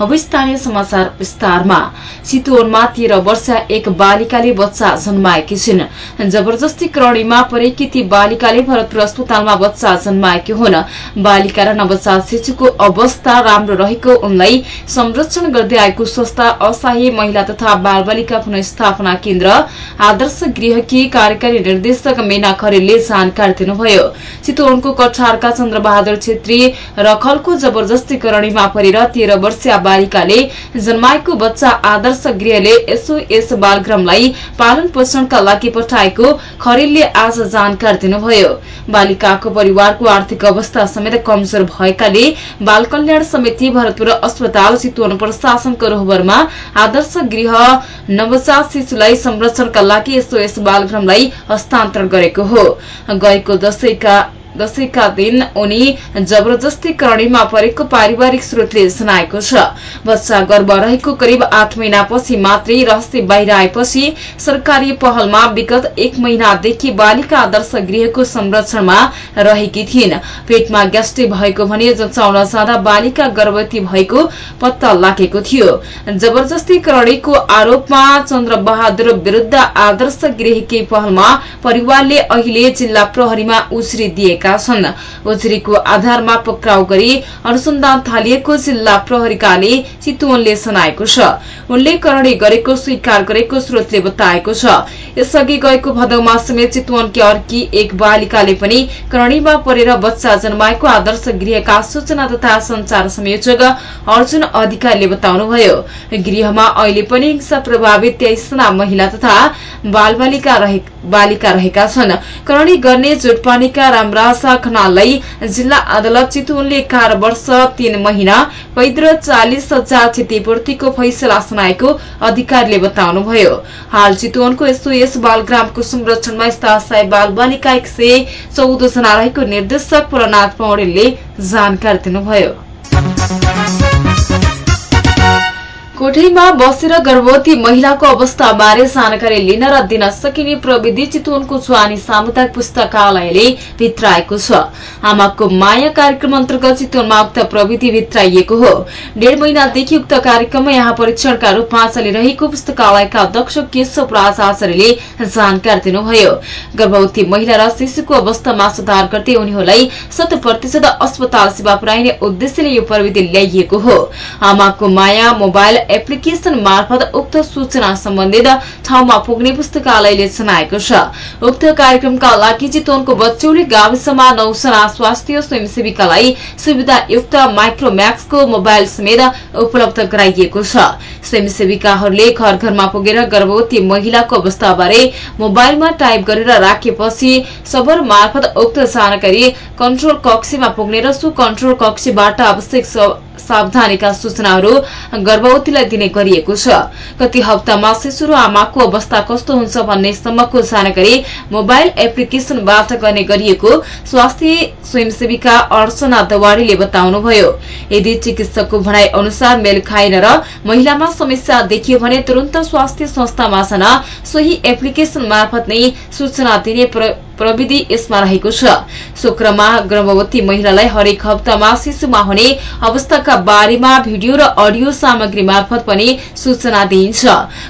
विस्तारमा। चितवनमा तेह्र वर्ष एक बालिकाले बच्चा जन्माएकी छिन्। जबरजस्ती करणीमा परेकी ती बालिकाले भरतपुर अस्पतालमा बच्चा जन्माएकी हुन्। बालिका र नवजात शिशुको अवस्था राम्रो रहेको उनलाई संरक्षण गर्दै आएको संस्था असाही महिला तथा बाल बालिका पुनस्थापना केन्द्र आदर्श गृहकी कार्यकारी निर्देशक मेना खरेलले जानकारी दिनुभयो। चितवनको कठारका चन्द्रबहादुर छेत्री रखलको जबरजस्ती करणीमा परेर तेह्र वर्षीय बालिकाले जन्माएको बच्चा आदर्श गृहले एसओएस बालग्रामलाई पालन पोषणका लागि पठाएको खरेलले आज जानकारी दिनुभयो। बालिकाको परिवारको आर्थिक अवस्था समेत कमजोर भएकाले बाल कल्याण समिति भरतपुर अस्पताल चितवन प्रशासनको रोहबरमा आदर्श गृह नवजात शिशुलाई संरक्षणका लागि एसओएस बालग्रामलाई हस्तान्तरण गरेको हो। गएको दशैंका दशैंका दिन उनी जबरजस्ती करणीमा परेको पारिवारिक स्रोतले जनाएको छ। बच्चा गर्भ रहेको करिब आठ महिनापछि मात्रै रहस्य बाहिर आएपछि सरकारी पहलमा विगत एक महिनादेखि बालिका आदर्श गृहको संरक्षणमा रहेकी थिइन्। पेटमा ग्यास्ट्री भएको भने जचाउन जाँदा बालिका गर्भवती भएको पत्ता लागेको थियो। जबरजस्ती करणीको आरोपमा चन्द्र बहादुर विरूद्ध आदर्श गृहकी पहलमा परिवारले अहिले जिल्ला प्रहरीमा दिए गरेका छन्। आधारमा पक्राउ गरी अनुसन्धान थालिएको जिल्ला प्रहरीकाले चितवनले सुनाएको छ। उनले करणी गरेको स्वीकार गरेको स्रोतले बताएको छ। यसअघि गएको भदौमा समेत चितवनकी अर्की एक बालिकाले पनि करणीमा परेर बच्चा जन्माएको आदर्श गृहका सूचना तथा संचार संयोजक अर्जुन अधिकारीले बताउनुभयो। गृहमा अहिले पनि हिंसा प्रभावित तेइसजना महिला तथा बालबालिका रहेका छन्। करणी गर्ने जोटपानीका रामराजा खनाललाई जिल्ला अदालत चितवनले एघार वर्ष तीन महिना कैद र चालिस हजार क्षतिपूर्तिको फैसला सुनाएको अधिकारीले बताउनुभयो। हाल चितवनको यस बालग्रामको संरक्षणमा स्थायी बाल बालिका एक सय चौध जना रहेको निर्देशक पुरनाथ पौडेलले जानकारी दिनुभयो। कोठीमा बसेर गर्भवती महिलाको अवस्थाबारे जानकारी लिन र दिन सकिने प्रविधि चितवनको चुवानी सामुदायिक पुस्तकालयले भित्राएको छ। आमाको माया कार्यक्रम अन्तर्गत चितवनमा उक्त प्रविधि भित्राइएको हो। डेढ महिनादेखि उक्त कार्यक्रममा यहाँ परीक्षणका रूपमा चलिरहेको पुस्तकालयका अध्यक्ष केशव राज आचार्यले जानकारी दिनुभयो। गर्भवती महिला र शिशुको अवस्थामा सुधार गर्दै उनीहरूलाई शत प्रतिशत अस्पताल सेवा पुर्याइने उद्देश्यले यो प्रविधि ल्याइएको हो। आमाको माया मोबाइल एप्लिकेशन मार्फत उक्त सूचना सम्बन्धित ठाउँमा पुग्ने पुस्तकालयले जनाएको छ। उक्त कार्यक्रमका लागि चितवनको बच्चौली गाविसमा नौजना स्वास्थ्य स्वयंसेविकालाई सुविधायुक्त माइक्रोम्याक्सको मोबाइल समेत उपलब्ध गराइएको छ। स्वयंसेविकाहरूले घर घरमा पुगेर गर्भवती महिलाको अवस्थाबारे मोबाइलमा टाइप गरेर राखेपछि सबर मार्फत उक्त जानकारी कन्ट्रोल कक्षमा पुग्ने र सो कन्ट्रोल कक्षबाट आवश्यक सावधानीका सूचनाहरू गर्भवतीलाई दिने गरिएको छ। कति हप्तामा शिशु र आमाको अवस्था कस्तो हुन्छ भन्ने सम्मको जानकारी मोबाइल एप्लिकेशनबाट गर्ने गरिएको स्वास्थ्य स्वयंसेविका अर्चना दवारीले बताउनुभयो। यदि चिकित्सकको भनाई अनुसार मेल खाएन र महिलामा समस्या देखियो भने तुरन्त स्वास्थ्य संस्थामा जान सोही एप्लिकेशन मार्फत नै सूचना दिने प्रविधि यसमा रहेको छ। शुक्रमा गर्भवती महिलालाई हरेक हप्तामा शिशुमा हुने अवस्थाका बारेमा भिडियो र अडियो सामग्री मार्फत पनि सूचना दिइन्छ।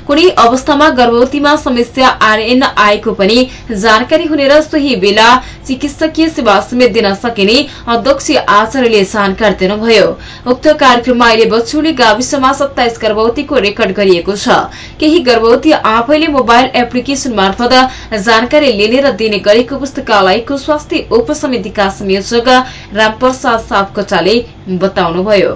कुनै अवस्थामा गर्भवतीमा समस्या आरएन आएको पनि जानकारी हुने र सोही बेला चिकित्सकीय सेवा समेत दिन सकिने अध्यक्ष आचार्यले जानकारी दिनुभयो। उक्त कार्यक्रममा अहिले बछौली गाविसमा सत्ताइस गर्भवतीको रेकर्ड गरिएको छ। केही गर्भवती आफैले मोबाइल एप्लिकेशन मार्फत जानकारी लिने र दिने गरेको पुस्तकालयको स्वास्थ्य उपसमितिका संयोजक रामप्रसाद सापकोटाले बताउनुभयो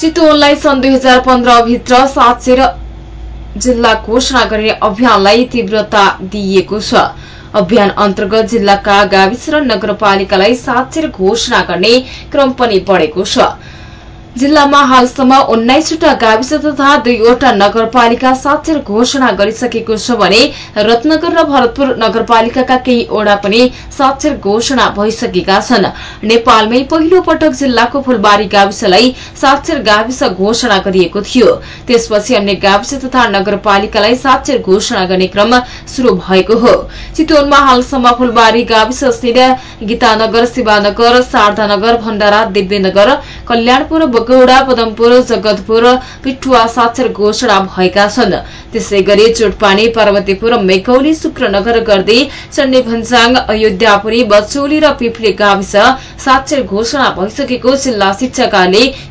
चितवनलाई सन् दुई हजार पन्ध्रभित्र साक्षर जिल्ला घोषणा गर्ने अभियानलाई तीव्रता दिइएको छ अभियान अन्तर्गत जिल्लाका गाविस र नगरपालिकालाई साक्षर घोषणा गर्ने क्रम पनि बढ़ेको छ जिल्लामा हालसम्म उन्नाइसवटा गाविस तथा दुईवटा नगरपालिका साक्षर घोषणा गरिसकेको छ भने रत्नगर र भरतपुर नगरपालिकाका केही ओडा पनि साक्षर घोषणा भइसकेका छन्। नेपालमै पहिलो पटक जिल्लाको फुलबारी गाविसलाई साक्षर गाविस घोषणा गरिएको थियो। त्यसपछि अन्य गाविस तथा नगरपालिकालाई साक्षर घोषणा गर्ने क्रम शुरू भएको हो। चितवनमा हालसम्म फुलबारी गाविस गीतानगर शिवानगर शारदानगर भण्डारा दिव्यनगर कल्याणपुर बगौडा पदमपुर जगतपुर पिठुवा साक्षर घोषणा भएका छन्। त्यसै गरी चोटपानी पार्वतीपुर मेकौली शुक्रनगर गर्दै चण्डे भन्जाङ अयोध्यापुरी बचौली र पिप्ले गाविस साक्षर घोषणा भइसकेको जिल्ला शिक्षा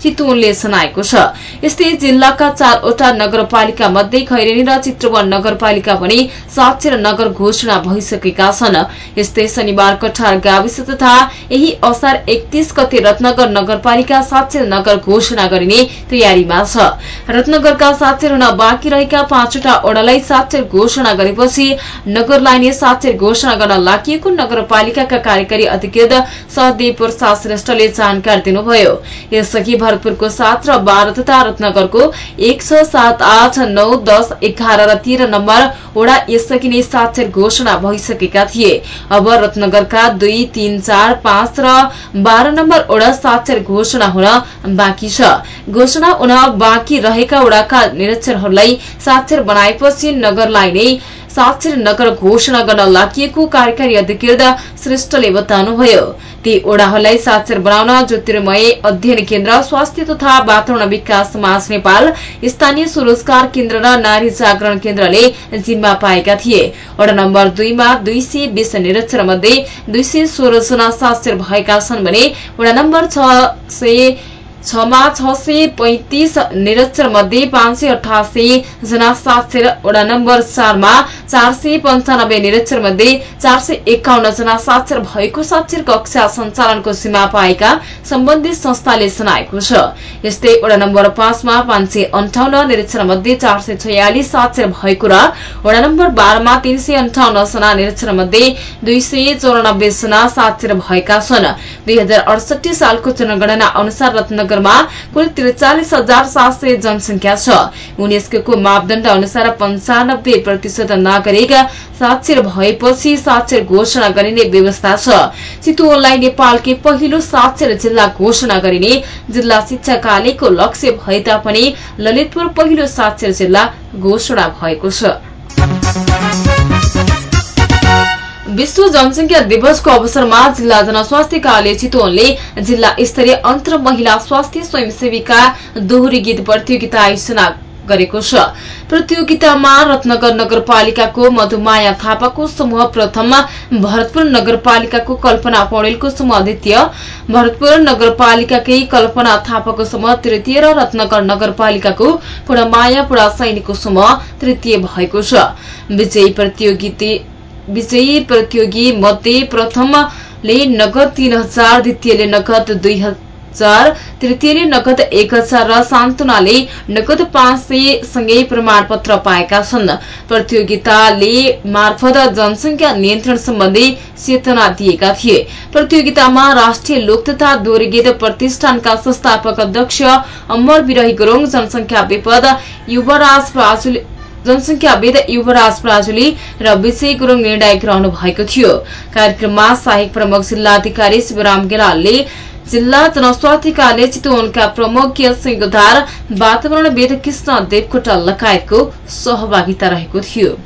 चितवनले सुनाएको छ। यस्तै जिल्लाका चारवटा नगरपालिका मध्ये खैरेनी र चित्रवन नगरपालिका पनि साक्षर नगर घोषणा भइसकेका छन्। यस्तै शनिबार कठार गाविस तथा यही असार एकतीस गते रत्नगर नगरपालिका साक्षर नगर घोषणा गरिने तयारीमा छ। रत्नगरका साक्षर हुन बाँकी रहेका पाँचवटा ओडालाई साक्षर घोषणा गरेपछि नगरलाई नै साक्षर घोषणा गर्न लागि नगरपालिकाका कार्यकारी अधिकृत सहदेव प्रसाद श्रेष्ठले जानकारी दिनुभयो। यसअघि भरतपुरको सात र बाह्र तथा रत्नगरको एक छ सात आठ नौ दस एघार र तेह्र नम्बर ओडा यसअघि नै साक्षर घोषणा भइसकेका थिए। अब रत्नगरका दुई तीन चार पाँच र बाह्र नम्बर ओडा साक्षर घोषणा हुन बाँकी छ। घोषणा हुन बाँकी रहेका वडाका निरीक्षरहरूलाई साक्षर बनाएपछि नगरलाई नै साक्षर नगर घोषणा गर्न लागि कार्यकारी अधिकृत श्रेष्ठले बताउनुभयो। ती ओडाहरूलाई साक्षर बनाउन ज्योतिर्मय अध्ययन केन्द्र स्वास्थ्य तथा वातावरण विकास समाज नेपाल स्थानीय स्वरोजगार केन्द्र र नारी जागरण केन्द्रले जिम्मा पाएका थिए। वडा नम्बर दुईमा दुई सय बीस निरक्षर मध्ये दुई सय सोह्र जना साक्षर भएका छन् भने वडा नम्बर छ छमा छ सय पैंतिस निरक्षर मध्ये पाँच सय अठासी जना साक्षर वडा नम्बर चारमा चार सय पञ्चानब्बे निरक्षर मध्ये चार सय एकाउन्न जना साक्षर भएको साक्षर कक्षा सञ्चालनको सीमा पाएका सम्बन्धित संस्थाले सुनाएको छ। यस्तै वडा नम्बर पाँचमा पाँच सय अन्ठाउन्न निरीक्षर मध्ये चार सय छयालिस साक्षर भएको र वडा नम्बर बाह्रमा तीन सय अन्ठाउन्न जना निरीक्षर मध्ये दुई सय चौरानब्बे जना साक्षर भएका छन्। दुई सालको जनगणना अनुसार रत्न नगरमा कुल त्रिचालिस हजार सात सय जनसंख्या छ। युनेस्को मापदण्ड अनुसार पञ्चानब्बे प्रतिशत नागरिक साक्षर भएपछि साक्षर घोषणा गरिने व्यवस्था छ। चितवनलाई नेपालकै पहिलो साक्षर जिल्ला घोषणा गरिने जिल्ला शिक्षा कार्यालयको लक्ष्य भए तापनि ललितपुर पहिलो साक्षर जिल्ला घोषणा भएको छ। विश्व जनसंख्या दिवसको अवसरमा जिल्ला जनस्वास्थ्य कार्यालय चितवनले जिल्ला स्तरीय अन्तर महिला स्वास्थ्य स्वयंसेविका दोहोरी गीत प्रतियोगिता आयोजना गरेको छ। प्रतियोगितामा रत्नगर नगरपालिकाको मधुमाया थापाको समूह प्रथम भरतपुर नगरपालिकाको कल्पना पौडेलको समूह द्वितीय भरतपुर नगरपालिकाकै कल्पना थापाको समूह तृतीय र रत्नगर नगरपालिकाको पुणमाया पुडा सैनिकको समूह तृतीय भएको छ। विजयी प्रतियोगिता विजयी प्रतियोगी मध्ये प्रथमले नगद तीन हजार द्वितीयले नगद दुई हजार तृतीयले नगद एक हजार र सान्तुनाले नगद पाँच सय सँगै प्रमाणपत्र पाएका छन्। प्रतियोगिताले मार्फत जनसंख्या नियन्त्रण सम्बन्धी चेतना दिएका थिए। प्रतियोगितामा राष्ट्रिय लोक तथा दोहोरीगीत प्रतिष्ठानका संस्थापक अध्यक्ष अमर विरही गुरूङ जनसंख्या विपद युवराज जनसंख्याविद युवराज प्राजुली र विजय गुरूङ निर्णायक रहनु भएको थियो। कार्यक्रममा सहायक प्रमुख जिल्लाधिकारी शिवराम गेलालले जिल्ला जनस्वास्थ्य कार्य चितवनका प्रमुख सिंहधार वातावरणविद कृष्ण देवकोटा लगायतको सहभागिता रहेको थियो।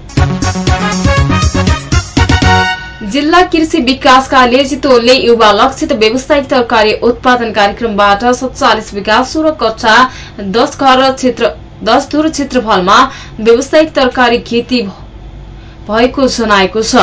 जिल्ला कृषि विकास कार्य चितवनले युवा लक्षित व्यावसायिक तरकारी उत्पादन कार्यक्रमबाट सत्तालिस विकास सोह्र कक्षा दश घर क्षेत्र दश दूर क्षेत्रफलमा व्यावसायिक तरकारी खेती भएको जनाएको छ।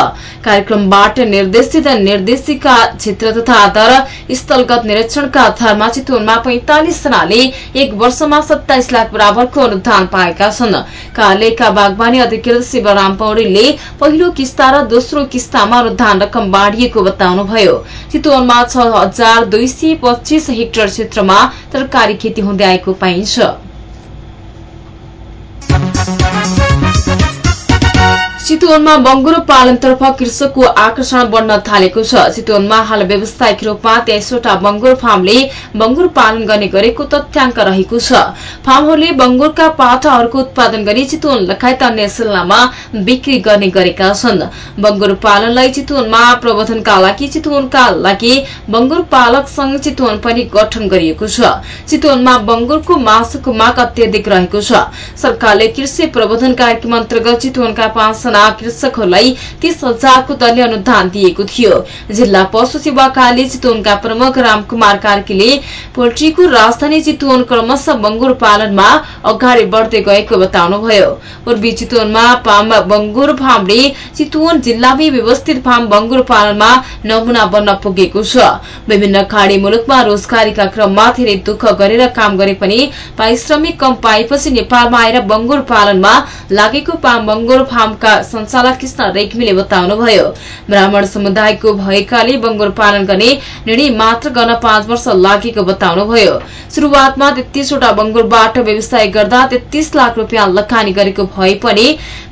कार्यक्रमबाट निर्देशित निर्देशिका क्षेत्र तथा आधार स्थलगत निरीक्षणका आधारमा चितवनमा पैंतालिस जनाले एक वर्षमा सत्ताइस लाख बराबरको अनुदान पाएका छन्। कार्यालयका बागवानी अधिकृत शिवराम पौडेलले पहिलो किस्ता र दोस्रो किस्तामा अनुदान रकम बाँडिएको बताउनुभयो। चितवनमा छ हजार दुई सय पच्चीस हेक्टर क्षेत्रमा तरकारी खेती हुँदै आएको पाइन्छ। Thank you. चितवनमा बंगुरो पालनतर्फ कृषकको आकर्षण बढ्न थालेको छ। चितवनमा हाल व्यावसायिक रूपमा तेइसवटा बंगुर फार्मले बंगुर पालन गर्ने गरेको तथ्याङ्क रहेको छ। फार्महरूले बंगुरका पाठाहरूको उत्पादन गरी चितवन लगायत अन्य जिल्लामा बिक्री गर्ने गरेका छन्। बंगुर पालनलाई चितवनमा प्रबन्धनका लागि चितवनका लागि बंगुर पालक संघ चितवन पनि गठन गरिएको छ। चितवनमा बंगुरको मासुको माग अत्यधिक रहेको छ। सरकारले कृषि प्रबन्धन कार्यक्रम अन्तर्गत चितवनका पाँच जना कृषकहरूलाई तीस हजारको दलीय अनुदान दिएको थियो। जिल्ला पशु सेवा कार्यालय चितवनका प्रमुख रामकुमार कार्कीले पोल्ट्रीको राजधानी चितवन क्रमशः बंगुर पालनमा अगाडि बढ्दै गएको बताउनुभयो। पूर्वी चितवनमा पाम बंगुर फार्मले चितवन जिल्लामै व्यवस्थित फार्म बंगुर पालनमा नमूना बन्न पुगेको छ। विभिन्न खाड़ी मुलुकमा रोजगारीका क्रममा धेरै दुःख गरेर काम गरे पनि पारिश्रमिक कम पाएपछि नेपालमा आएर बंगुर पालनमा लागेको पाम बंगुर फार्मका संचालक कृष्ण रेग्मीले बताउनुभयो ब्राह्मण समुदायको भएकाले बंगुर पालन गर्ने निर्णय मात्र गर्न पाँच वर्ष लागेको बताउनुभयो शुरूआतमा तेत्तीसवटा बंगुरबाट व्यवसाय गर्दा तेत्तीस लाख रूपियाँ लगानी गरेको भए पनि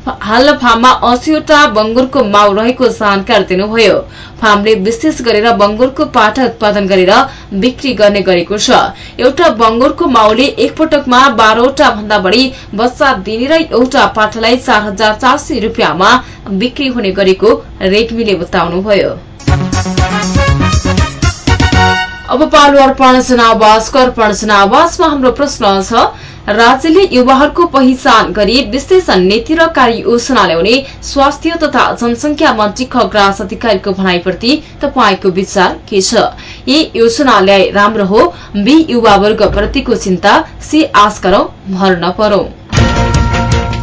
हाल फार्ममा अस्सीवटा बंगुरको माउ रहेको जानकारी दिनुभयो। फार्मले विशेष गरेर बंगुरको पाठा उत्पादन गरेर बिक्री गर्ने गरेको छ। एउटा बंगुरको माउले एकपटकमा बाह्रवटा भन्दा बढ़ी बच्चा दिने र एउटा पाठालाई चार हजार चार सय रूपियाँमा बिक्री हुने गरेको रेग्मीले बताउनुभयो। अब पालु अर्पण जनावासको अर्पण जनावासमा हाम्रो प्रश्न छ राज्यले युवाहरूको पहिचान गरी विश्लेषण नीति र कार्ययोजना ल्याउने स्वास्थ्य तथा जनसंख्या मन्त्री खग्रास अधिकारीको भनाइप्रति तपाईँको विचार के छ? यी योजना ल्याए राम्रो हो बी युवावर्गप्रतिको चिन्ता सी आश गरौं भर नपरौं।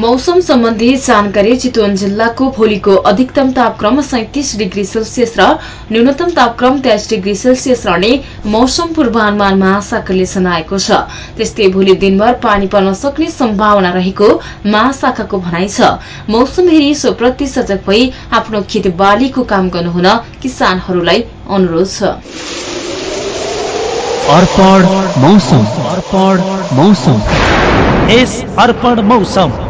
मौसम सम्बन्धी जानकारी चितवन जिल्लाको भोलिको अधिकतम तापक्रम सैतिस डिग्री सेल्सियस र न्यूनतम तापक्रम तेइस डिग्री सेल्सियस रहने मौसम पूर्वानुमान महाशाखाले जनाएको छ। त्यस्तै भोलि दिनभर पानी पर्न सक्ने सम्भावना रहेको महाशाखाको भनाइ छ। मौसम हेरी सोप्रति सजग भई आफ्नो खेतबालीको काम गर्नुहुन किसानहरूलाई अनुरोध छ। मौसम। यस अर्पण मौसम।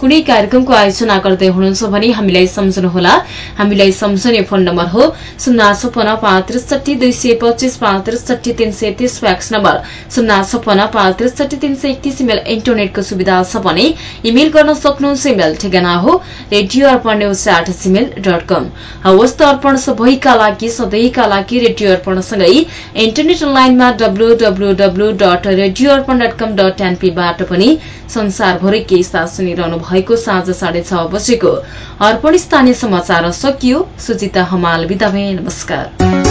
कुनै कार्यक्रमको आयोजना गर्दै हुनुहुन्छ भने हामीलाई सम्झनुहोला। हामीलाई सम्झने फोन नम्बर हो शून्य छपन्न पाँच त्रिसठी दुई सय पच्चिस पाँच त्रिसठी तीन सय तीस फ्याक्स नम्बर। शून्य छपन्न पाँच त्रिसठी तीन सय एकतिस इमेल इन्टरनेटको सुविधा छ भने इमेल गर्न सक्नुहुन्छ इमेल ठेगाना हो radio Arpan news at Gmail dot com हवस् त अर्पण सबैका लागि सधैँका लागि रेडियो अर्पणसँगै इन्टरनेट अनलाइनमा W W W dot radio Arpan dot com dot एनपीबाट पनि केही साथ सुनिरहनु भएको साँझ साढे छ बजेको अर्पण स्थानीय समाचार सकियो सुजिता हमाल बिदा नमस्कार।